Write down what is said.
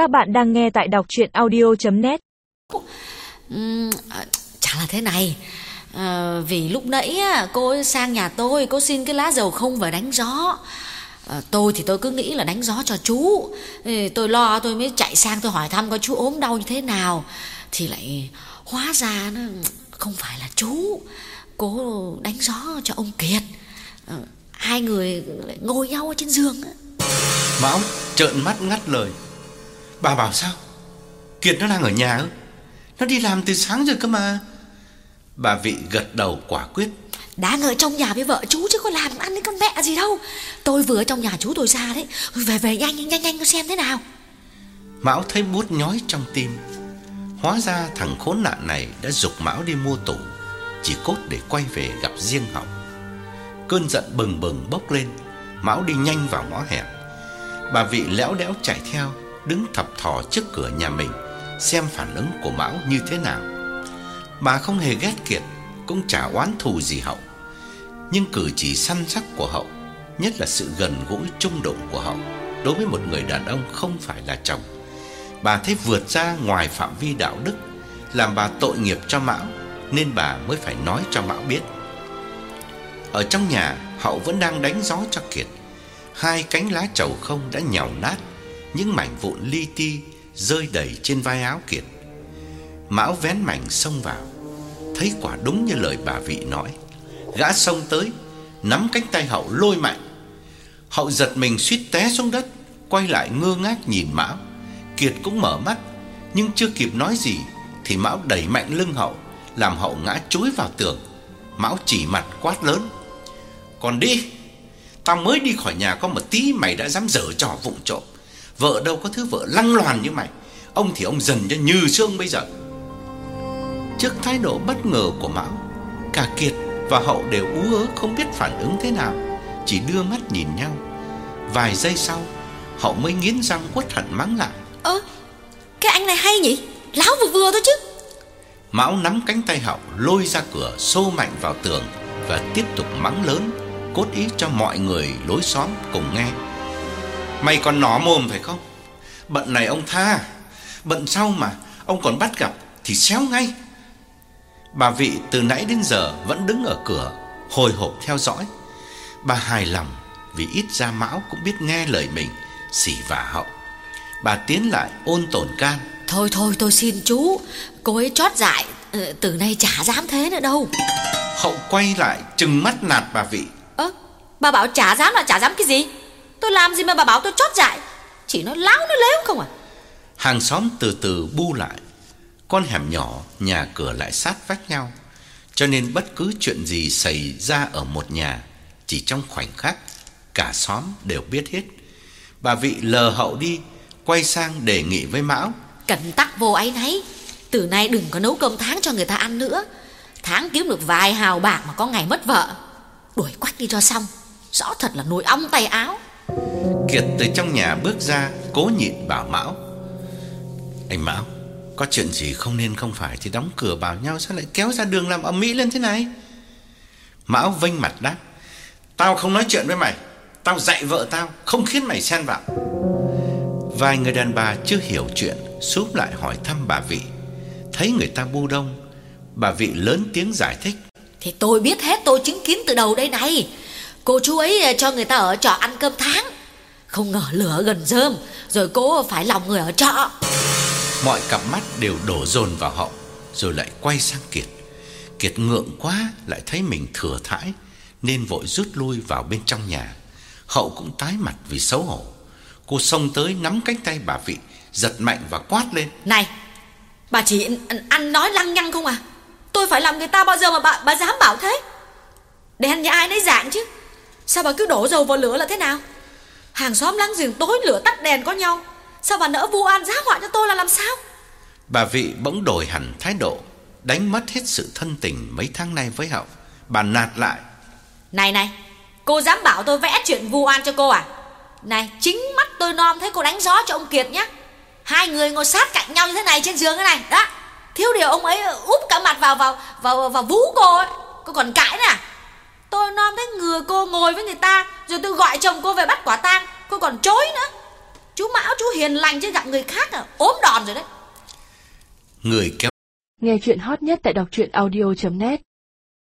Các bạn đang nghe tại đọc chuyện audio.net Ừm, à, Chả là thế này. À, Vì lúc nãy á, cô sang nhà tôi Cô xin cái lá dầu không và đánh gió. À, Tôi thì tôi cứ nghĩ là đánh gió cho chú. Ê, Tôi lo tôi mới chạy sang tôi hỏi thăm coi chú ốm đau như thế nào. Thì lại hóa ra nó không phải là chú. Cô đánh gió cho ông Kiệt. À, Hai người lại ngồi nhau ở trên giường á. Mão trợn mắt ngắt lời Bà bảo sao? Kiệt nó đang ở nhà ư? Nó đi làm từ sáng rồi cơ mà. Bà vị gật đầu quả quyết. Đang ở trong nhà với vợ chú chứ có làm ăn với con mẹ gì đâu. Tôi vừa ở trong nhà chú tôi ra đấy. Về về nhanh nhanh nhanh nhanh tôi xem thế nào. Mão thấy bút nhói trong tim. Hóa ra thằng khốn nạn này đã dục Mão đi mua tủ Chỉ cốt để quay về gặp riêng Hậu Cơn giận bừng bừng bốc lên. Mão đi nhanh vào ngõ hẻm Bà vị léo đéo chạy theo Đứng thập thò trước cửa nhà mình, Xem phản ứng của Mão như thế nào. Bà không hề ghét Kiệt, Cũng chả oán thù gì Hậu. Nhưng cử chỉ săn sắc của Hậu, Nhất là sự gần gũi trung đụng của Hậu, Đối với một người đàn ông không phải là chồng. Bà thấy vượt ra ngoài phạm vi đạo đức, Làm bà tội nghiệp cho Mão, Nên bà mới phải nói cho Mão biết. Ở trong nhà, Hậu vẫn đang đánh gió cho Kiệt. Hai cánh lá trầu không đã nhàu nát những mảnh vụn li ti Rơi đầy trên vai áo Kiệt. Mão vén mảnh xông vào, Thấy quả đúng như lời bà vị nói. Gã xông tới, Nắm cánh tay Hậu lôi mạnh. Hậu giật mình suýt té xuống đất, Quay lại ngơ ngác nhìn Mão. Kiệt cũng mở mắt, Nhưng chưa kịp nói gì Thì Mão đẩy mạnh lưng Hậu, Làm Hậu ngã chúi vào tường. Mão chỉ mặt quát lớn, Còn đi, Tao mới đi khỏi nhà có một tí Mày đã dám dở trò vụng trộm. Vợ đâu có thứ vợ lăng loàn như mày. Ông thì ông dần cho như xương bây giờ. Trước thái độ bất ngờ của Mão Cả Kiệt và Hậu đều ú ớ không biết phản ứng thế nào Chỉ đưa mắt nhìn nhau. Vài giây sau Hậu mới nghiến răng quất hận mắng lại. Ơ cái anh này hay nhỉ? Láo vừa vừa thôi chứ. Mão nắm cánh tay Hậu lôi ra cửa xô mạnh vào tường Và tiếp tục mắng lớn Cốt ý cho mọi người lối xóm cùng nghe Mày còn nỏ mồm phải không? Bận này ông tha. Bận sau mà Ông còn bắt gặp thì xéo ngay. Bà vị từ nãy đến giờ Vẫn đứng ở cửa Hồi hộp theo dõi. Bà hài lòng Vì ít ra Mão cũng biết nghe lời mình Xỉ vả hậu. Bà tiến lại ôn tổn can. Thôi thôi tôi xin chú. Cô ấy chót dại ờ, Từ nay chả dám thế nữa đâu. Hậu quay lại trừng mắt nạt bà vị. Ơ bà bảo chả dám là chả dám cái gì Tôi làm gì mà bà bảo tôi chót dại? Chỉ nói láo nó lếu không à? Hàng xóm từ từ bu lại. Con hẻm nhỏ Nhà cửa lại sát vách nhau. Cho nên bất cứ chuyện gì xảy ra ở một nhà Chỉ trong khoảnh khắc Cả xóm đều biết hết. Bà vị lờ hậu đi Quay sang đề nghị với Mão. Cẩn tắc vô ấy nấy Từ nay đừng có nấu cơm tháng cho người ta ăn nữa. Tháng kiếm được vài hào bạc mà có ngày mất vợ. Đuổi quách đi cho xong. Rõ thật là nồi ong tay áo Kiệt từ trong nhà bước ra, Cố nhịn bảo Mão. Anh Mão, Có chuyện gì không nên không phải Thì đóng cửa bảo nhau Sao lại kéo ra đường làm ầm mỹ lên thế này? Mão vênh mặt đáp, Tao không nói chuyện với mày, Tao dạy vợ tao, Không khiến mày xen vào. Vài người đàn bà chưa hiểu chuyện Xúm lại hỏi thăm bà vị. Thấy người ta bu đông, Bà vị lớn tiếng giải thích, Thì tôi biết hết, tôi chứng kiến từ đầu đây này. Cô chú ấy cho người ta ở trọ ăn cơm tháng. Không ngờ lửa gần rơm Rồi cô phải lòng người ở trọ. Mọi cặp mắt đều đổ dồn vào hậu Rồi lại quay sang Kiệt. Kiệt ngượng quá Lại thấy mình thừa thãi Nên vội rút lui vào bên trong nhà. Hậu cũng tái mặt vì xấu hổ. Cô xông tới nắm cánh tay bà vị Giật mạnh và quát lên. Này Bà chỉ ăn, ăn nói lăng nhăng không à? Tôi phải làm người ta bao giờ mà bà, bà dám bảo thế? Đèn nhà ai nấy dạng chứ Sao bà cứ đổ dầu vào lửa là thế nào? Hàng xóm láng giềng tối lửa tắt đèn có nhau. Sao bà nỡ vu oan giá họa cho tôi là làm sao? Bà vị bỗng đổi hẳn thái độ Đánh mất hết sự thân tình mấy tháng nay với Hậu. Bà nạt lại. Này này Cô dám bảo tôi vẽ chuyện vu oan cho cô à? Này chính mắt tôi non thấy cô đánh gió cho ông Kiệt nhá. Hai người ngồi sát cạnh nhau như thế này trên giường thế này. Đó Thiếu điều ông ấy úp cả mặt vào vào vào, vào vú cô ấy. Cô còn cãi nữa à Tôi non thấy ngừa cô ngồi với người ta Rồi tôi gọi chồng cô về bắt quả tang. Cô còn chối nữa. Chú Mão chú hiền lành chứ gặp người khác à ốm đòn rồi đấy. Người kéo Nghe chuyện hot nhất tại đọc truyện audio.net